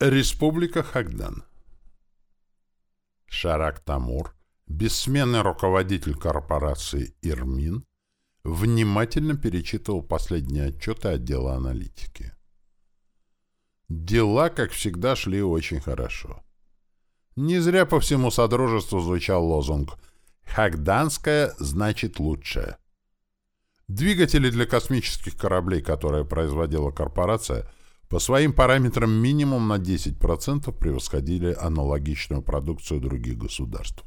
Республика Хагдан. Шарак Тамур, бессменный руководитель корпорации «Ирмин», внимательно перечитывал последние отчеты отдела аналитики. Дела, как всегда, шли очень хорошо. Не зря по всему Содружеству звучал лозунг «Хагданская значит лучшее». Двигатели для космических кораблей, которые производила корпорация – по своим параметрам минимум на 10% превосходили аналогичную продукцию других государств.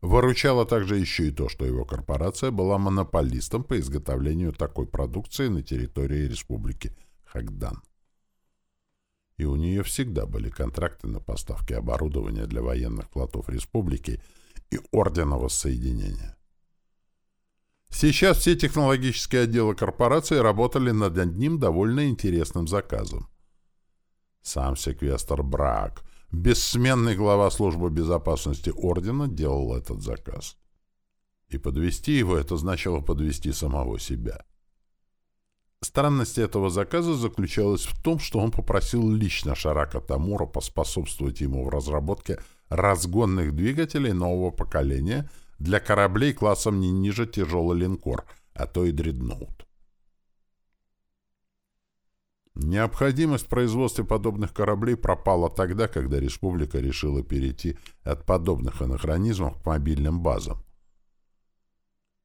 Выручало также еще и то, что его корпорация была монополистом по изготовлению такой продукции на территории республики Хагдан. И у нее всегда были контракты на поставки оборудования для военных флотов республики и Ордена Воссоединения. Сейчас все технологические отделы корпорации работали над одним довольно интересным заказом. Сам секвестр Брак, бессменный глава службы безопасности Ордена, делал этот заказ. И подвести его — это значило подвести самого себя. Странность этого заказа заключалась в том, что он попросил лично Шарака Тамура поспособствовать ему в разработке разгонных двигателей нового поколения — для кораблей классом не ниже тяжелый линкор, а то и дредноут. Необходимость в производстве подобных кораблей пропала тогда, когда республика решила перейти от подобных анахронизмов к мобильным базам.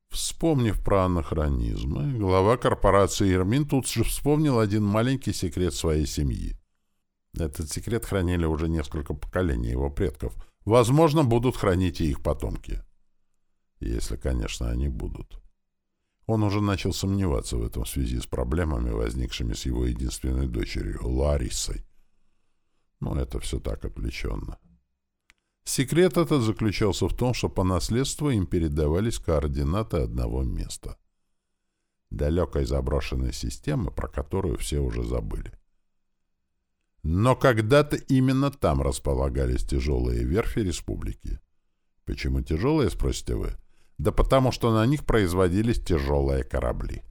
Вспомнив про анахронизмы, глава корпорации Ирмин тут же вспомнил один маленький секрет своей семьи. Этот секрет хранили уже несколько поколений его предков. Возможно, будут хранить и их потомки. Если, конечно, они будут. Он уже начал сомневаться в этом в связи с проблемами, возникшими с его единственной дочерью, Ларисой. Но это все так отвлеченно. Секрет этот заключался в том, что по наследству им передавались координаты одного места. Далекой заброшенной системы, про которую все уже забыли. Но когда-то именно там располагались тяжелые верфи республики. Почему тяжелые, спросите вы? Да потому что на них производились тяжелые корабли.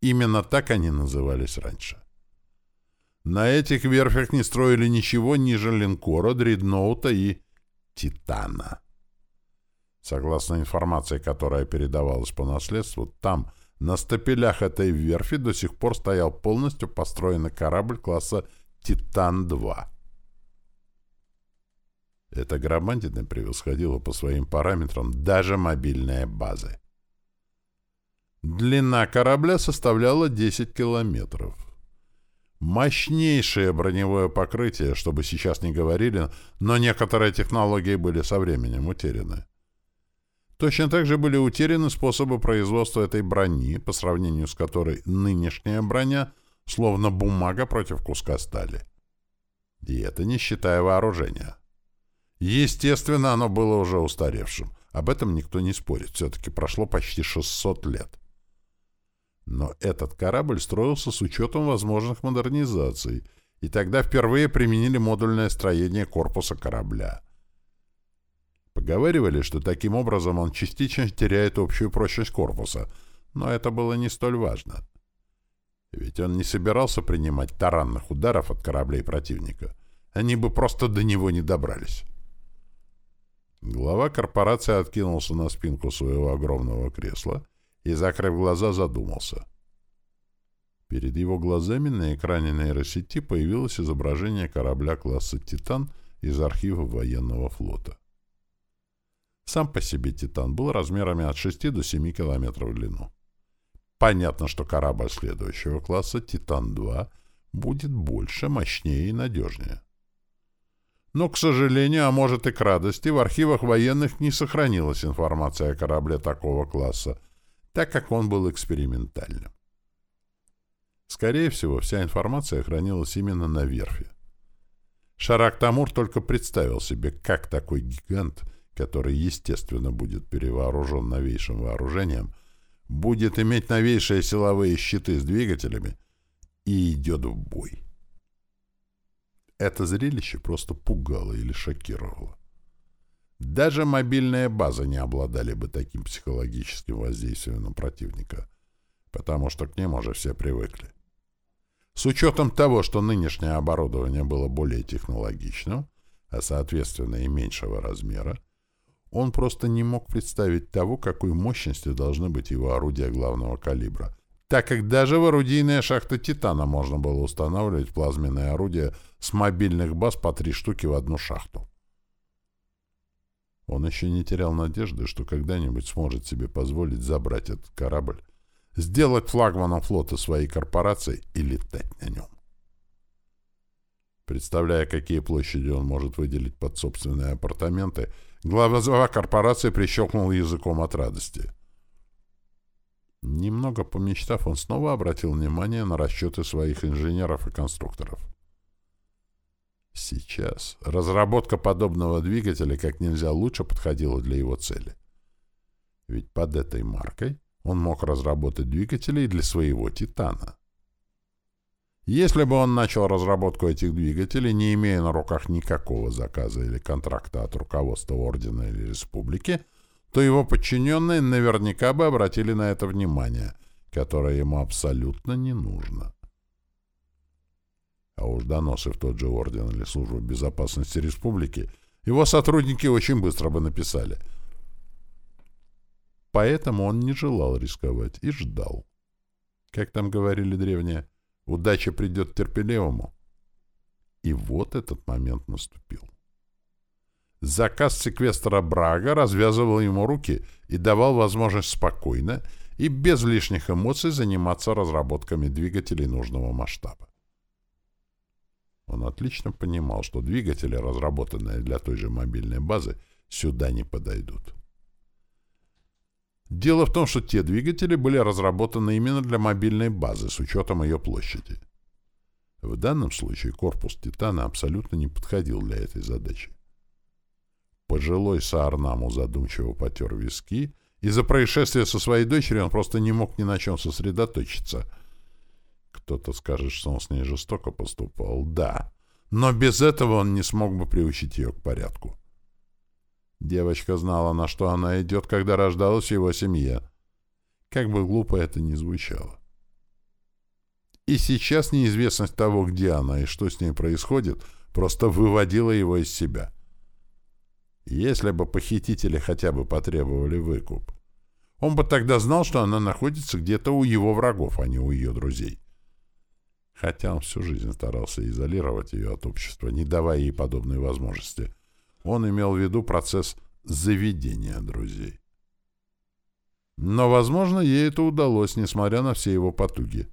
Именно так они назывались раньше. На этих верфях не строили ничего ниже линкора, дредноута и титана. Согласно информации, которая передавалась по наследству, там, на стапелях этой верфи, до сих пор стоял полностью построенный корабль класса «Титан-2». Эта громадина превосходила по своим параметрам даже мобильные базы. Длина корабля составляла 10 километров. Мощнейшее броневое покрытие, чтобы сейчас не говорили, но некоторые технологии были со временем утеряны. Точно так же были утеряны способы производства этой брони, по сравнению с которой нынешняя броня словно бумага против куска стали. И это не считая вооружения. Естественно, оно было уже устаревшим. Об этом никто не спорит. Все-таки прошло почти 600 лет. Но этот корабль строился с учетом возможных модернизаций, и тогда впервые применили модульное строение корпуса корабля. Поговаривали, что таким образом он частично теряет общую прочность корпуса, но это было не столь важно. Ведь он не собирался принимать таранных ударов от кораблей противника. Они бы просто до него не добрались. Глава корпорации откинулся на спинку своего огромного кресла и, закрыв глаза, задумался. Перед его глазами на экране нейросети появилось изображение корабля класса «Титан» из архива военного флота. Сам по себе «Титан» был размерами от 6 до 7 километров в длину. Понятно, что корабль следующего класса «Титан-2» будет больше, мощнее и надежнее. Но, к сожалению, а может и к радости, в архивах военных не сохранилась информация о корабле такого класса, так как он был экспериментальным. Скорее всего, вся информация хранилась именно на верфи. Шарак Тамур только представил себе, как такой гигант, который, естественно, будет перевооружен новейшим вооружением, будет иметь новейшие силовые щиты с двигателями и идет в бой. Это зрелище просто пугало или шокировало. Даже мобильные базы не обладали бы таким психологическим воздействием на противника, потому что к ним уже все привыкли. С учетом того, что нынешнее оборудование было более технологичным, а соответственно и меньшего размера, он просто не мог представить того, какой мощности должны быть его орудия главного калибра, так как даже в орудийные шахты «Титана» можно было устанавливать плазменные орудия с мобильных баз по три штуки в одну шахту. Он еще не терял надежды, что когда-нибудь сможет себе позволить забрать этот корабль, сделать флагманом флота своей корпорации и летать на нем. Представляя, какие площади он может выделить под собственные апартаменты, глава корпорации прищелкнул языком от радости. Немного помечтав, он снова обратил внимание на расчеты своих инженеров и конструкторов. Сейчас разработка подобного двигателя как нельзя лучше подходила для его цели. Ведь под этой маркой он мог разработать двигатели и для своего «Титана». Если бы он начал разработку этих двигателей, не имея на руках никакого заказа или контракта от руководства Ордена или Республики, то его подчиненные наверняка бы обратили на это внимание, которое ему абсолютно не нужно. А уж доносы в тот же Орден или Службу безопасности Республики его сотрудники очень быстро бы написали. Поэтому он не желал рисковать и ждал. Как там говорили древние, удача придет терпеливому. И вот этот момент наступил. Заказ секвестора Брага развязывал ему руки и давал возможность спокойно и без лишних эмоций заниматься разработками двигателей нужного масштаба. Он отлично понимал, что двигатели, разработанные для той же мобильной базы, сюда не подойдут. Дело в том, что те двигатели были разработаны именно для мобильной базы с учетом ее площади. В данном случае корпус «Титана» абсолютно не подходил для этой задачи. Пожилой Саарнаму задумчиво потер виски. Из-за происшествия со своей дочерью он просто не мог ни на чем сосредоточиться. Кто-то скажет, что он с ней жестоко поступал. Да, но без этого он не смог бы приучить ее к порядку. Девочка знала, на что она идет, когда рождалась в его семье. Как бы глупо это ни звучало. И сейчас неизвестность того, где она и что с ней происходит, просто выводила его из себя. Если бы похитители хотя бы потребовали выкуп. Он бы тогда знал, что она находится где-то у его врагов, а не у ее друзей. Хотя он всю жизнь старался изолировать ее от общества, не давая ей подобной возможности. Он имел в виду процесс заведения друзей. Но, возможно, ей это удалось, несмотря на все его потуги.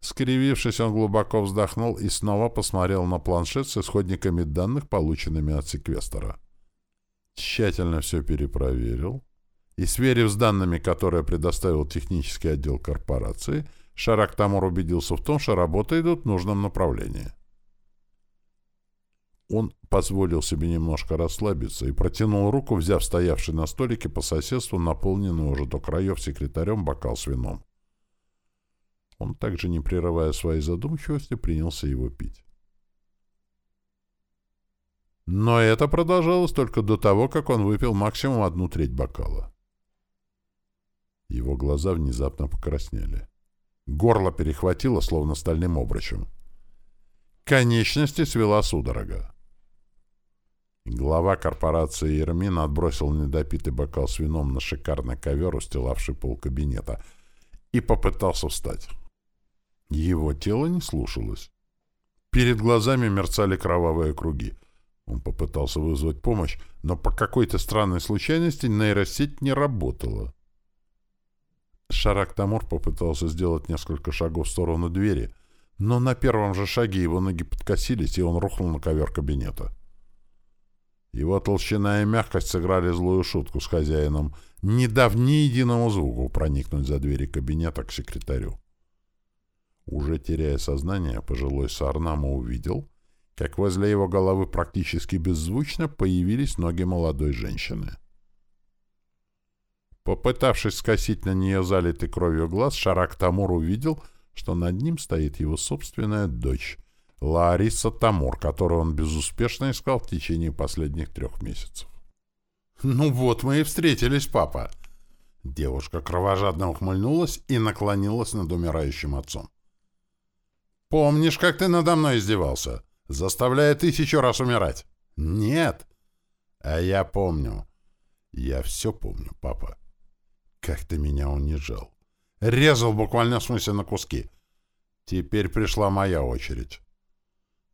Скривившись, он глубоко вздохнул и снова посмотрел на планшет с исходниками данных, полученными от секвестора. Тщательно все перепроверил и, сверив с данными, которые предоставил технический отдел корпорации, Шарак Тамур убедился в том, что работы идут в нужном направлении. Он позволил себе немножко расслабиться и протянул руку, взяв стоявший на столике по соседству наполненный уже до краев секретарем бокал с вином. Он также, не прерывая своей задумчивости, принялся его пить. Но это продолжалось только до того, как он выпил максимум одну треть бокала. Его глаза внезапно покраснели. Горло перехватило, словно стальным обручем. Конечности свела судорога. Глава корпорации Ермин отбросил недопитый бокал с вином на шикарный ковер, устилавший пол кабинета, и попытался встать. Его тело не слушалось. Перед глазами мерцали кровавые круги. Он попытался вызвать помощь, но по какой-то странной случайности нейросеть не работала. Шарак Тамур попытался сделать несколько шагов в сторону двери, но на первом же шаге его ноги подкосились, и он рухнул на ковер кабинета. Его толщина и мягкость сыграли злую шутку с хозяином, не дав ни единому звуку проникнуть за двери кабинета к секретарю. Уже теряя сознание, пожилой Сарнама увидел, как возле его головы практически беззвучно появились ноги молодой женщины. Попытавшись скосить на нее залитый кровью глаз, Шарак Тамур увидел, что над ним стоит его собственная дочь, Лариса Тамур, которую он безуспешно искал в течение последних трех месяцев. «Ну вот мы и встретились, папа!» Девушка кровожадно ухмыльнулась и наклонилась над умирающим отцом. Помнишь, как ты надо мной издевался, заставляя тысячу раз умирать? Нет. А я помню. Я все помню, папа. Как ты меня унижал. Резал буквально в смысле на куски. Теперь пришла моя очередь.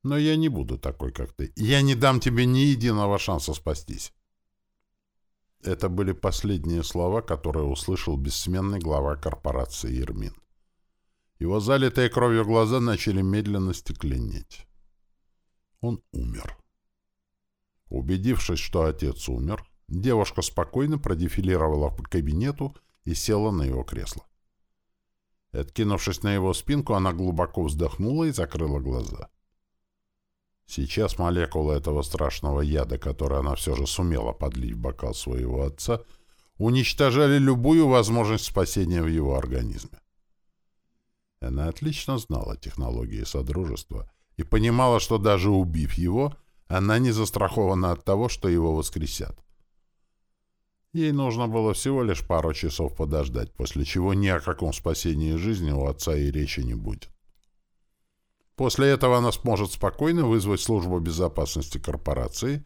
Но я не буду такой, как ты. Я не дам тебе ни единого шанса спастись. Это были последние слова, которые услышал бессменный глава корпорации Ирмин. Его залитые кровью глаза начали медленно стекленеть. Он умер. Убедившись, что отец умер, девушка спокойно продефилировала по кабинету и села на его кресло. Откинувшись на его спинку, она глубоко вздохнула и закрыла глаза. Сейчас молекулы этого страшного яда, который она все же сумела подлить в бокал своего отца, уничтожали любую возможность спасения в его организме. Она отлично знала технологии Содружества и понимала, что даже убив его, она не застрахована от того, что его воскресят. Ей нужно было всего лишь пару часов подождать, после чего ни о каком спасении жизни у отца и речи не будет. После этого она сможет спокойно вызвать службу безопасности корпорации,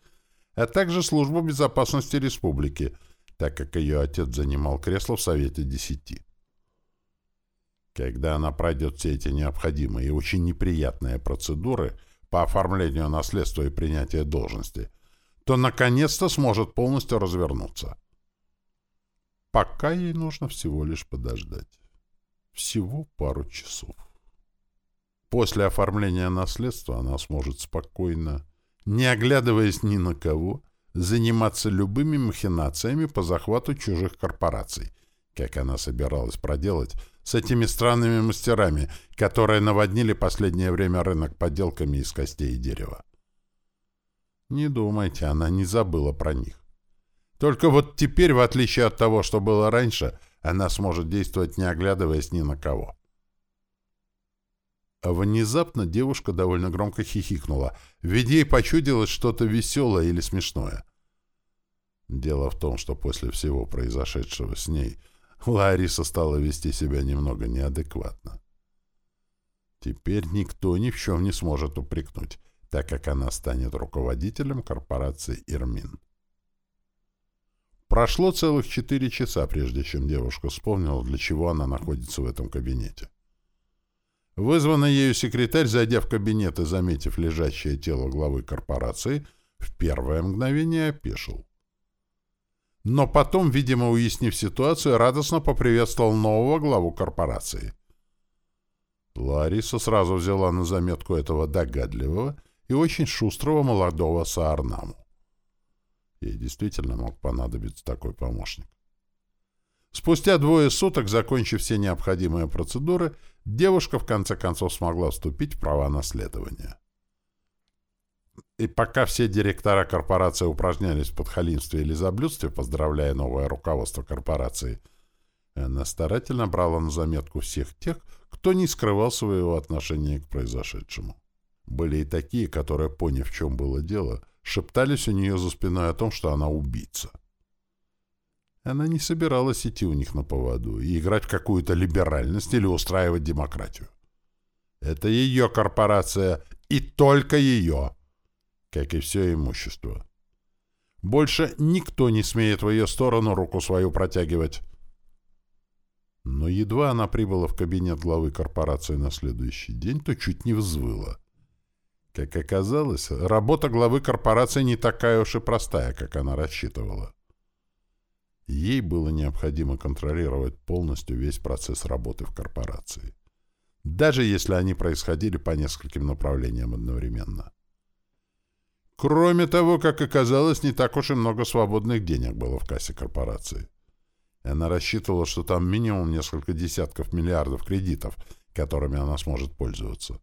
а также службу безопасности республики, так как ее отец занимал кресло в Совете Десяти. Когда она пройдет все эти необходимые и очень неприятные процедуры по оформлению наследства и принятия должности, то наконец-то сможет полностью развернуться. Пока ей нужно всего лишь подождать. Всего пару часов. После оформления наследства она сможет спокойно, не оглядываясь ни на кого, заниматься любыми махинациями по захвату чужих корпораций, как она собиралась проделать с этими странными мастерами, которые наводнили последнее время рынок подделками из костей и дерева. Не думайте, она не забыла про них. Только вот теперь, в отличие от того, что было раньше, она сможет действовать, не оглядываясь ни на кого. А внезапно девушка довольно громко хихикнула, ведь ей почудилось что-то веселое или смешное. Дело в том, что после всего произошедшего с ней Лариса стала вести себя немного неадекватно. Теперь никто ни в чем не сможет упрекнуть, так как она станет руководителем корпорации «Ирмин». Прошло целых четыре часа, прежде чем девушка вспомнила, для чего она находится в этом кабинете. Вызванный ею секретарь, зайдя в кабинет и заметив лежащее тело главы корпорации, в первое мгновение опешил. Но потом, видимо, уяснив ситуацию, радостно поприветствовал нового главу корпорации. Лариса сразу взяла на заметку этого догадливого и очень шустрого молодого Саарнаму. Ей действительно мог понадобиться такой помощник. Спустя двое суток, закончив все необходимые процедуры, девушка в конце концов смогла вступить в права наследования. И пока все директора корпорации упражнялись в подхалимстве или заблюдстве, поздравляя новое руководство корпорации, она старательно брала на заметку всех тех, кто не скрывал своего отношения к произошедшему. Были и такие, которые, поняв, в чем было дело, шептались у нее за спиной о том, что она убийца. Она не собиралась идти у них на поводу и играть в какую-то либеральность или устраивать демократию. Это ее корпорация, и только ее, как и все имущество. Больше никто не смеет в ее сторону руку свою протягивать. Но едва она прибыла в кабинет главы корпорации на следующий день, то чуть не взвыла. Как оказалось, работа главы корпорации не такая уж и простая, как она рассчитывала. Ей было необходимо контролировать полностью весь процесс работы в корпорации. Даже если они происходили по нескольким направлениям одновременно. Кроме того, как оказалось, не так уж и много свободных денег было в кассе корпорации. Она рассчитывала, что там минимум несколько десятков миллиардов кредитов, которыми она сможет пользоваться.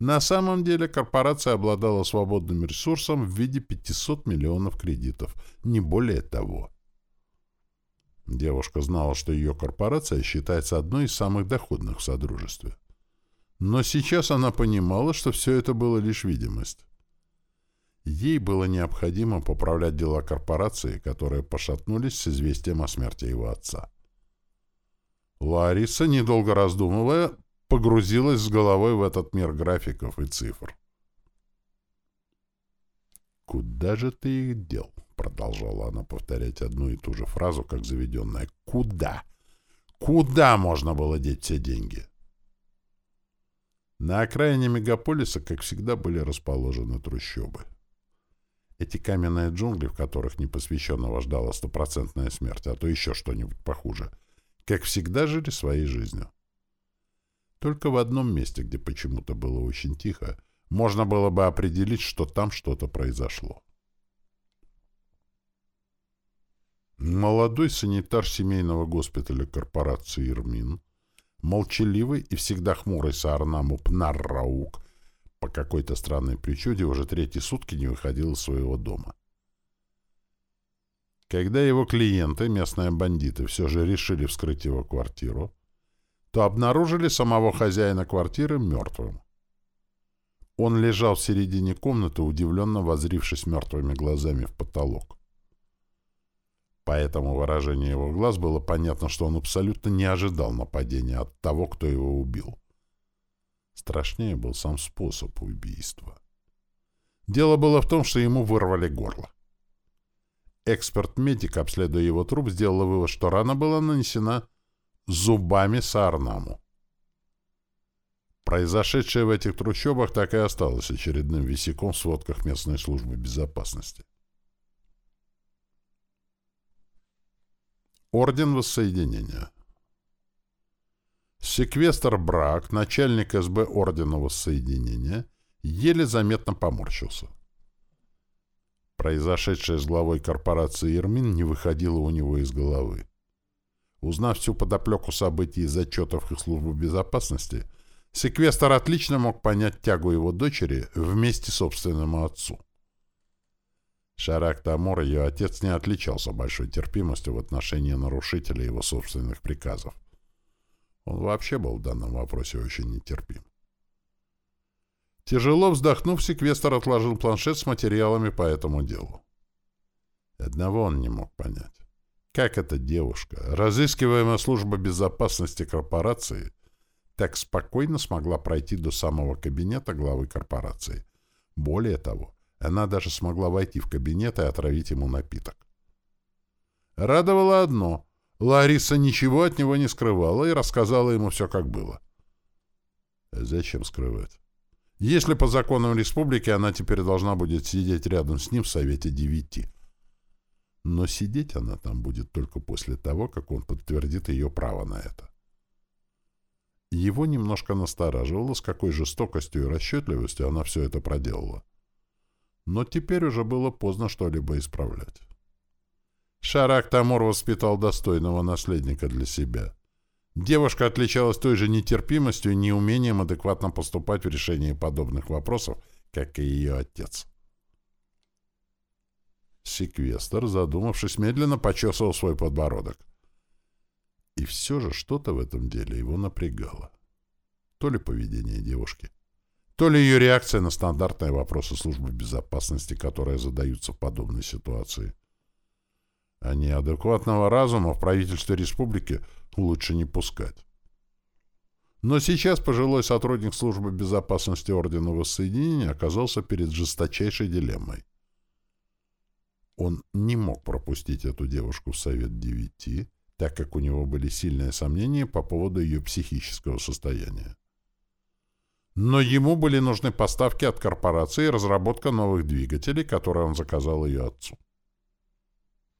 На самом деле корпорация обладала свободным ресурсом в виде 500 миллионов кредитов, не более того. Девушка знала, что ее корпорация считается одной из самых доходных в Содружестве. Но сейчас она понимала, что все это было лишь видимость. Ей было необходимо поправлять дела корпорации, которые пошатнулись с известием о смерти его отца. Лариса, недолго раздумывая, погрузилась с головой в этот мир графиков и цифр. «Куда же ты их дел?» — продолжала она повторять одну и ту же фразу, как заведенная. «Куда? Куда можно было деть все деньги?» На окраине мегаполиса, как всегда, были расположены трущобы. Эти каменные джунгли, в которых непосвященного ждала стопроцентная смерть, а то еще что-нибудь похуже, как всегда жили своей жизнью. Только в одном месте, где почему-то было очень тихо, можно было бы определить, что там что-то произошло. Молодой санитар семейного госпиталя корпорации «Ирмин», молчаливый и всегда хмурый Саарнаму Пнар-Раук, по какой-то странной причуде уже третьи сутки не выходил из своего дома. Когда его клиенты, местные бандиты, все же решили вскрыть его квартиру, то обнаружили самого хозяина квартиры мертвым. Он лежал в середине комнаты, удивленно возрившись мертвыми глазами в потолок. По этому выражению его глаз было понятно, что он абсолютно не ожидал нападения от того, кто его убил. Страшнее был сам способ убийства. Дело было в том, что ему вырвали горло. Эксперт-медик, обследуя его труп, сделал вывод, что рана была нанесена зубами Саарнаму. Произошедшее в этих трущобах так и осталось очередным висяком в сводках местной службы безопасности. Орден Воссоединения Секвестр Брак, начальник СБ Ордена Воссоединения, еле заметно поморщился. Произошедшее с главой корпорации Ирмин не выходило у него из головы. Узнав всю подоплеку событий из отчетов их службы безопасности, секвестр отлично мог понять тягу его дочери вместе собственному отцу. Шарак Тамур, ее отец, не отличался большой терпимостью в отношении нарушителей его собственных приказов. Он вообще был в данном вопросе очень нетерпим. Тяжело вздохнув, секвестр отложил планшет с материалами по этому делу. Одного он не мог понять. Как эта девушка, разыскиваемая служба безопасности корпорации, так спокойно смогла пройти до самого кабинета главы корпорации. Более того, она даже смогла войти в кабинет и отравить ему напиток. Радовало одно — Лариса ничего от него не скрывала и рассказала ему все, как было. Зачем скрывать? Если по законам республики она теперь должна будет сидеть рядом с ним в Совете Девяти. Но сидеть она там будет только после того, как он подтвердит ее право на это. Его немножко настораживало, с какой жестокостью и расчетливостью она все это проделала. Но теперь уже было поздно что-либо исправлять. Шарак Тамур воспитал достойного наследника для себя. Девушка отличалась той же нетерпимостью и неумением адекватно поступать в решении подобных вопросов, как и ее отец. Секвестр, задумавшись, медленно почесывал свой подбородок. И все же что-то в этом деле его напрягало. То ли поведение девушки, то ли ее реакция на стандартные вопросы службы безопасности, которые задаются в подобной ситуации. А неадекватного разума в правительстве республики лучше не пускать. Но сейчас пожилой сотрудник службы безопасности Ордена Воссоединения оказался перед жесточайшей дилеммой. Он не мог пропустить эту девушку в Совет Девяти, так как у него были сильные сомнения по поводу ее психического состояния. Но ему были нужны поставки от корпорации и разработка новых двигателей, которые он заказал ее отцу.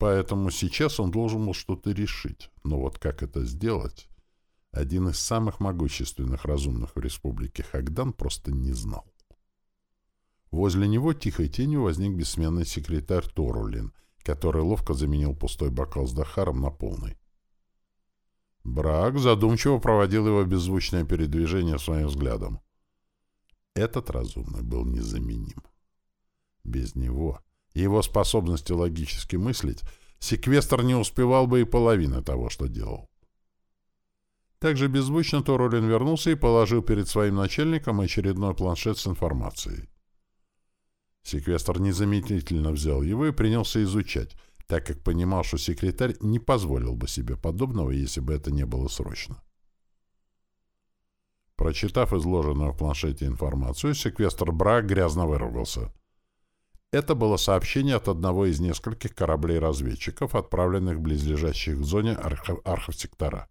Поэтому сейчас он должен был что-то решить. Но вот как это сделать, один из самых могущественных разумных в республике Хагдан просто не знал. Возле него тихой тенью возник бессменный секретарь Торулин, который ловко заменил пустой бокал с Дахаром на полный. Брак задумчиво проводил его беззвучное передвижение своим взглядом. Этот разумный был незаменим. Без него, его способности логически мыслить, секвестр не успевал бы и половины того, что делал. Также беззвучно Торулин вернулся и положил перед своим начальником очередной планшет с информацией. Секвестр незамедлительно взял его и принялся изучать, так как понимал, что секретарь не позволил бы себе подобного, если бы это не было срочно. Прочитав изложенную в планшете информацию, секвестр Бра грязно выругался. Это было сообщение от одного из нескольких кораблей-разведчиков, отправленных в близлежащих к зоне архов арховсектора.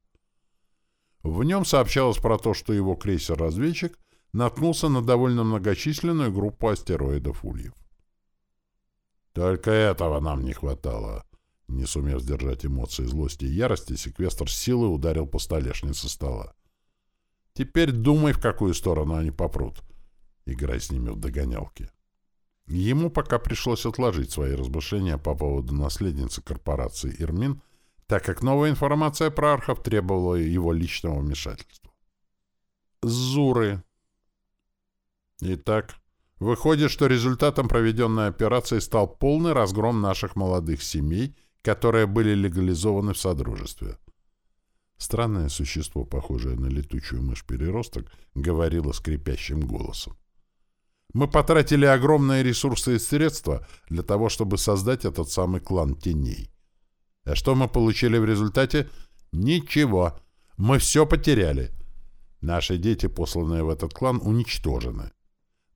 В нем сообщалось про то, что его крейсер-разведчик наткнулся на довольно многочисленную группу астероидов Ульев. «Только этого нам не хватало!» Не сумев сдержать эмоции злости и ярости, секвестр силой ударил по столешнице стола. «Теперь думай, в какую сторону они попрут. Играй с ними в догонялки». Ему пока пришлось отложить свои размышления по поводу наследницы корпорации «Ирмин», так как новая информация про архов требовала его личного вмешательства. Зуры. Итак, выходит, что результатом проведенной операции стал полный разгром наших молодых семей, которые были легализованы в Содружестве. Странное существо, похожее на летучую мышь-переросток, говорило скрипящим голосом. Мы потратили огромные ресурсы и средства для того, чтобы создать этот самый клан теней. А что мы получили в результате? Ничего. Мы все потеряли. Наши дети, посланные в этот клан, уничтожены.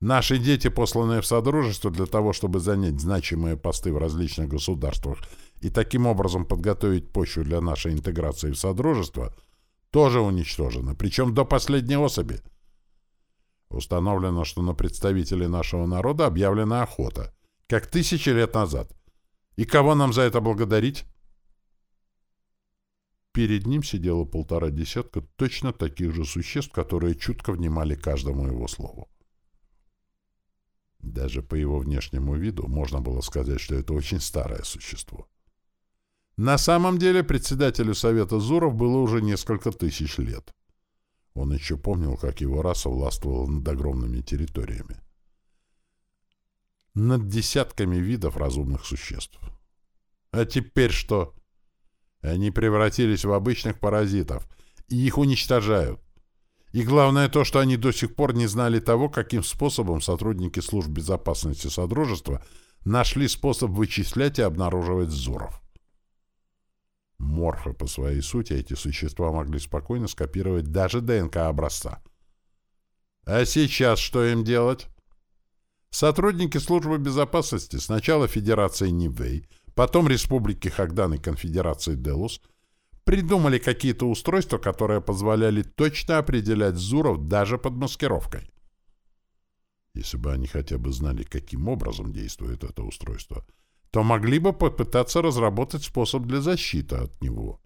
Наши дети, посланные в Содружество для того, чтобы занять значимые посты в различных государствах и таким образом подготовить почву для нашей интеграции в Содружество, тоже уничтожены, причем до последней особи. Установлено, что на представителей нашего народа объявлена охота, как тысячи лет назад. И кого нам за это благодарить? Перед ним сидело полтора десятка точно таких же существ, которые чутко внимали каждому его слову. Даже по его внешнему виду можно было сказать, что это очень старое существо. На самом деле председателю Совета Зуров было уже несколько тысяч лет. Он еще помнил, как его раса властвовала над огромными территориями. Над десятками видов разумных существ. А теперь что? Они превратились в обычных паразитов, и их уничтожают. И главное то, что они до сих пор не знали того, каким способом сотрудники служб безопасности Содружества нашли способ вычислять и обнаруживать Зуров. Морфы по своей сути эти существа могли спокойно скопировать даже ДНК образца. А сейчас что им делать? Сотрудники службы безопасности сначала Федерации Нивей, потом Республики Хагдан и Конфедерации Делус придумали какие-то устройства, которые позволяли точно определять Зуров даже под маскировкой. Если бы они хотя бы знали, каким образом действует это устройство — то могли бы попытаться разработать способ для защиты от него.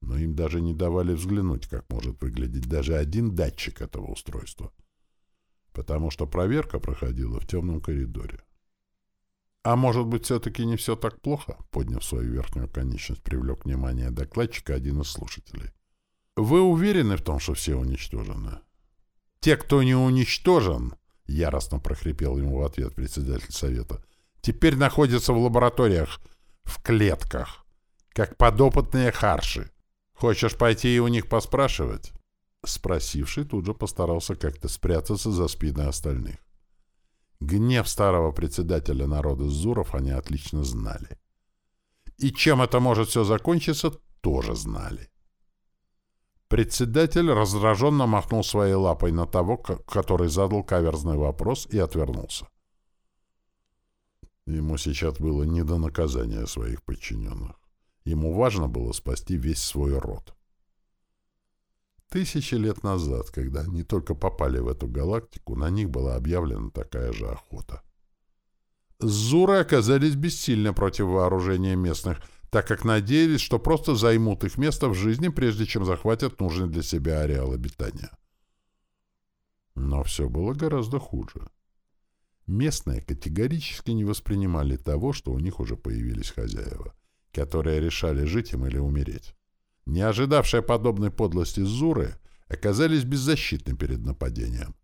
Но им даже не давали взглянуть, как может выглядеть даже один датчик этого устройства. Потому что проверка проходила в темном коридоре. «А может быть, все-таки не все так плохо?» Подняв свою верхнюю конечность, привлек внимание докладчика один из слушателей. «Вы уверены в том, что все уничтожены?» «Те, кто не уничтожен!» — яростно прохрипел ему в ответ председатель совета. Теперь находятся в лабораториях, в клетках, как подопытные харши. Хочешь пойти и у них поспрашивать?» Спросивший тут же постарался как-то спрятаться за спиной остальных. Гнев старого председателя народа Зуров они отлично знали. И чем это может все закончиться, тоже знали. Председатель раздраженно махнул своей лапой на того, который задал каверзный вопрос, и отвернулся. Ему сейчас было не до наказания своих подчиненных. Ему важно было спасти весь свой род. Тысячи лет назад, когда они только попали в эту галактику, на них была объявлена такая же охота. Зуры оказались бессильны против вооружения местных, так как надеялись, что просто займут их место в жизни, прежде чем захватят нужный для себя ареал обитания. Но все было гораздо хуже. Местные категорически не воспринимали того, что у них уже появились хозяева, которые решали жить им или умереть. Не ожидавшие подобной подлости Зуры оказались беззащитны перед нападением.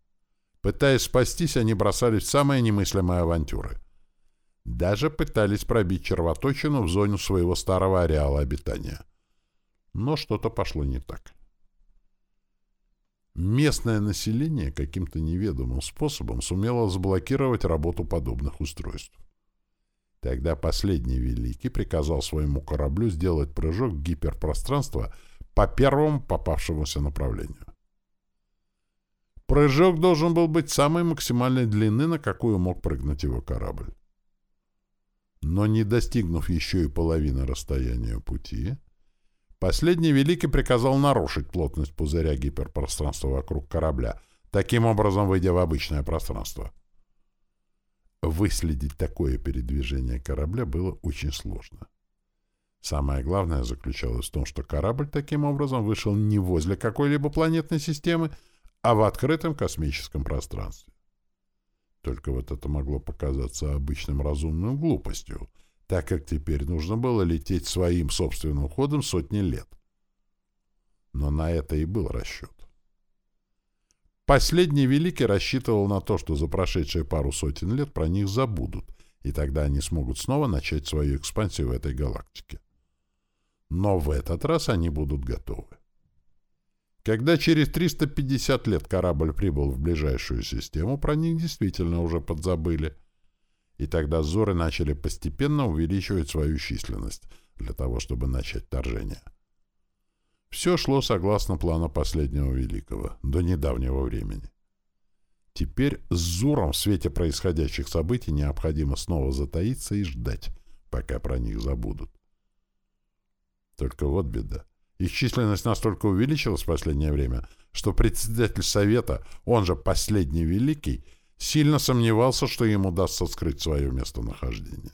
Пытаясь спастись, они бросались в самые немыслимые авантюры. Даже пытались пробить червоточину в зону своего старого ареала обитания. Но что-то пошло не так. Местное население каким-то неведомым способом сумело заблокировать работу подобных устройств. Тогда последний Великий приказал своему кораблю сделать прыжок в гиперпространство по первому попавшемуся направлению. Прыжок должен был быть самой максимальной длины, на какую мог прыгнуть его корабль. Но не достигнув еще и половины расстояния пути, последний Великий приказал нарушить плотность пузыря гиперпространства вокруг корабля, таким образом выйдя в обычное пространство. Выследить такое передвижение корабля было очень сложно. Самое главное заключалось в том, что корабль таким образом вышел не возле какой-либо планетной системы, а в открытом космическом пространстве. Только вот это могло показаться обычным разумным глупостью, так как теперь нужно было лететь своим собственным ходом сотни лет. Но на это и был расчет. Последний Великий рассчитывал на то, что за прошедшие пару сотен лет про них забудут, и тогда они смогут снова начать свою экспансию в этой галактике. Но в этот раз они будут готовы. Когда через 350 лет корабль прибыл в ближайшую систему, про них действительно уже подзабыли. И тогда Зоры начали постепенно увеличивать свою численность для того, чтобы начать вторжение. Все шло согласно плану последнего Великого, до недавнего времени. Теперь с Зуром в свете происходящих событий необходимо снова затаиться и ждать, пока про них забудут. Только вот беда. Их численность настолько увеличилась в последнее время, что председатель Совета, он же последний великий, сильно сомневался, что ему удастся скрыть свое местонахождение.